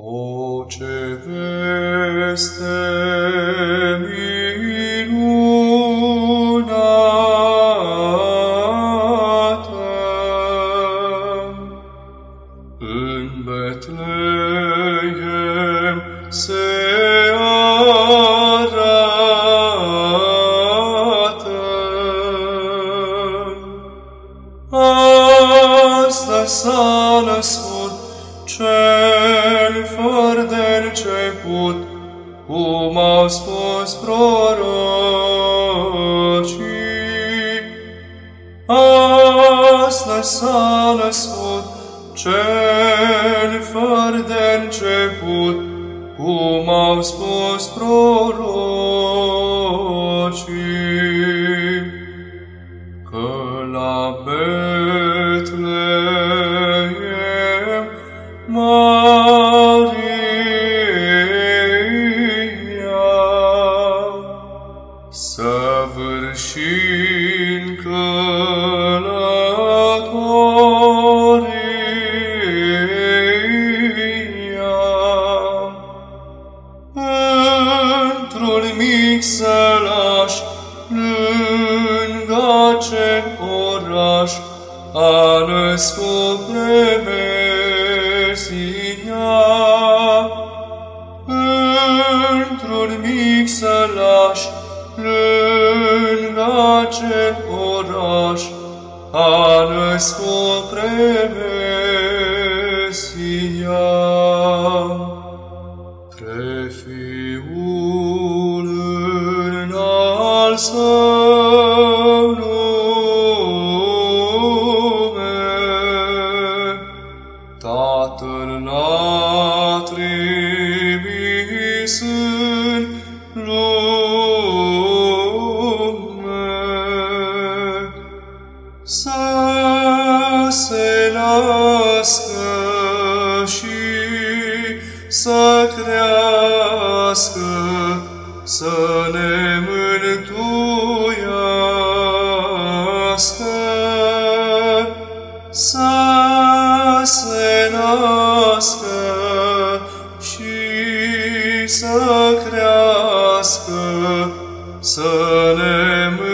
O ce veste. Început, cum au spus prorocii. Astăzi s-a născut cel fără de început, cum au spus prorocii, Într-un mic sălaș, lângă acel oraș, a născut Mesia. Într-un mic sălaș, lângă acel oraș, a născut Mesia. Trimis în lume. Să se nască și să crească, să ne mântuiască, să să crească, să ne mână.